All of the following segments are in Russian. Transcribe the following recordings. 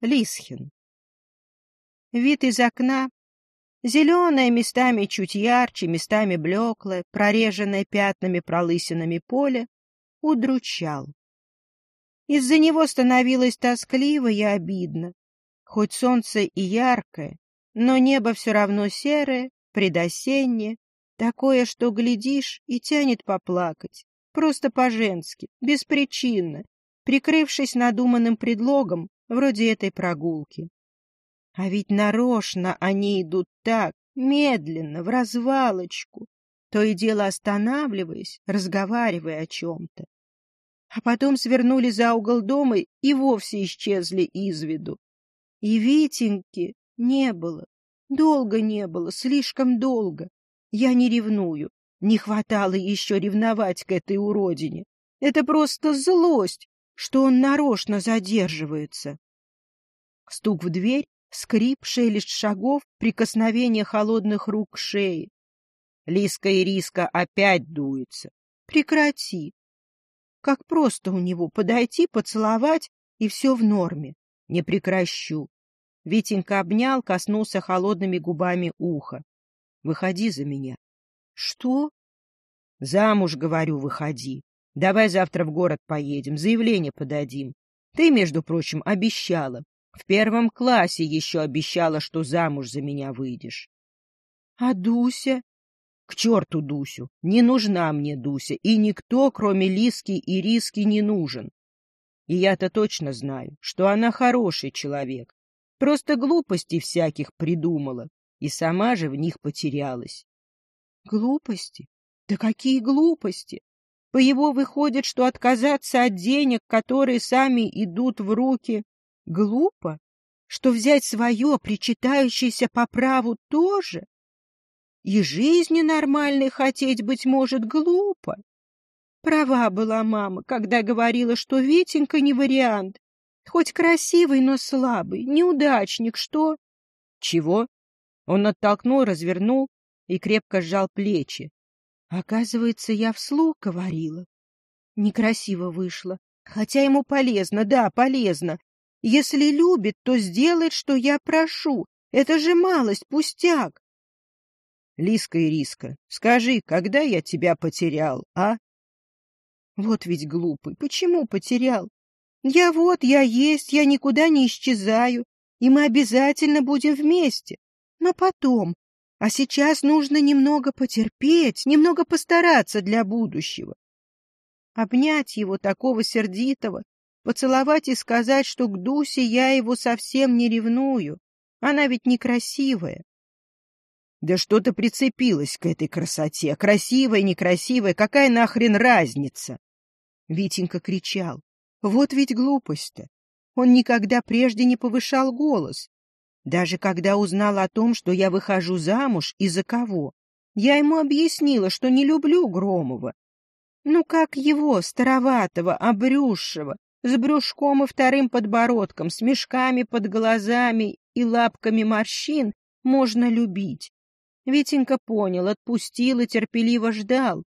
Лисхин. Вид из окна, зеленое местами чуть ярче, местами блеклое, прореженное пятнами-пролысинами поле, удручал. Из-за него становилось тоскливо и обидно. Хоть солнце и яркое, но небо все равно серое, предосеннее, такое, что глядишь и тянет поплакать, просто по-женски, беспричинно, прикрывшись надуманным предлогом, вроде этой прогулки. А ведь нарочно они идут так, медленно, в развалочку, то и дело останавливаясь, разговаривая о чем-то. А потом свернули за угол дома и вовсе исчезли из виду. И Витеньки не было, долго не было, слишком долго. Я не ревную, не хватало еще ревновать к этой уродине. Это просто злость, что он нарочно задерживается. Стук в дверь, скрип, шелест шагов, прикосновение холодных рук к шее. Лиска и Риска опять дуется. Прекрати. Как просто у него подойти, поцеловать, и все в норме. Не прекращу. Витенька обнял, коснулся холодными губами уха. Выходи за меня. Что? Замуж, говорю, выходи. Давай завтра в город поедем, заявление подадим. Ты, между прочим, обещала. В первом классе еще обещала, что замуж за меня выйдешь. А Дуся? К черту Дусю! Не нужна мне Дуся, и никто, кроме Лиски и Риски, не нужен. И я-то точно знаю, что она хороший человек. Просто глупостей всяких придумала, и сама же в них потерялась. Глупости? Да какие глупости! По его выходит, что отказаться от денег, которые сами идут в руки, глупо, что взять свое, причитающееся по праву, тоже. И жизни нормальной хотеть, быть может, глупо. Права была мама, когда говорила, что Витенька не вариант. Хоть красивый, но слабый, неудачник, что... Чего? Он оттолкнул, развернул и крепко сжал плечи. Оказывается, я вслух говорила. Некрасиво вышло. Хотя ему полезно, да, полезно. Если любит, то сделает, что я прошу. Это же малость, пустяк. Лиска и Риска, скажи, когда я тебя потерял, а? Вот ведь глупый. Почему потерял? Я вот, я есть, я никуда не исчезаю, и мы обязательно будем вместе. Но потом, а сейчас нужно немного потерпеть, немного постараться для будущего. Обнять его такого сердитого, поцеловать и сказать, что к Дусе я его совсем не ревную. Она ведь некрасивая. Да что ты прицепилась к этой красоте? Красивая, некрасивая, какая нахрен разница? Витенька кричал. Вот ведь глупость-то. Он никогда прежде не повышал голос, даже когда узнал о том, что я выхожу замуж и за кого, я ему объяснила, что не люблю Громова. Ну как его, староватого, обрюзшего, с брюшком и вторым подбородком, с мешками под глазами и лапками морщин, можно любить? Витенька понял, отпустил и терпеливо ждал.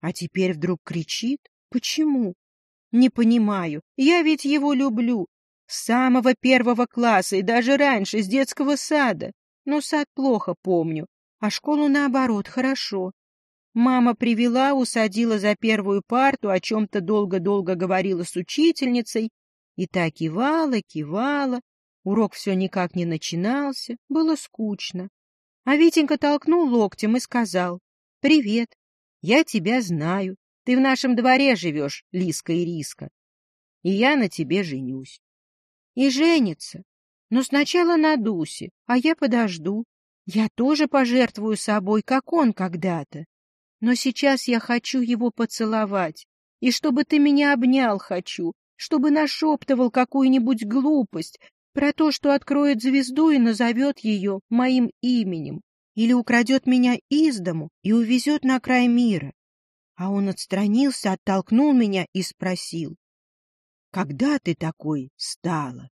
А теперь вдруг кричит? Почему? Не понимаю. Я ведь его люблю. С самого первого класса и даже раньше, с детского сада. Но сад плохо помню, а школу, наоборот, хорошо. Мама привела, усадила за первую парту, о чем-то долго-долго говорила с учительницей, и та кивала, кивала. Урок все никак не начинался, было скучно. А Витенька толкнул локтем и сказал, «Привет, я тебя знаю, ты в нашем дворе живешь, Лиска и Риска, и я на тебе женюсь и женится. Но сначала на Дусе, а я подожду. Я тоже пожертвую собой, как он когда-то. Но сейчас я хочу его поцеловать. И чтобы ты меня обнял хочу, чтобы нашептывал какую-нибудь глупость про то, что откроет звезду и назовет ее моим именем, или украдет меня из дому и увезет на край мира. А он отстранился, оттолкнул меня и спросил, когда ты такой стала?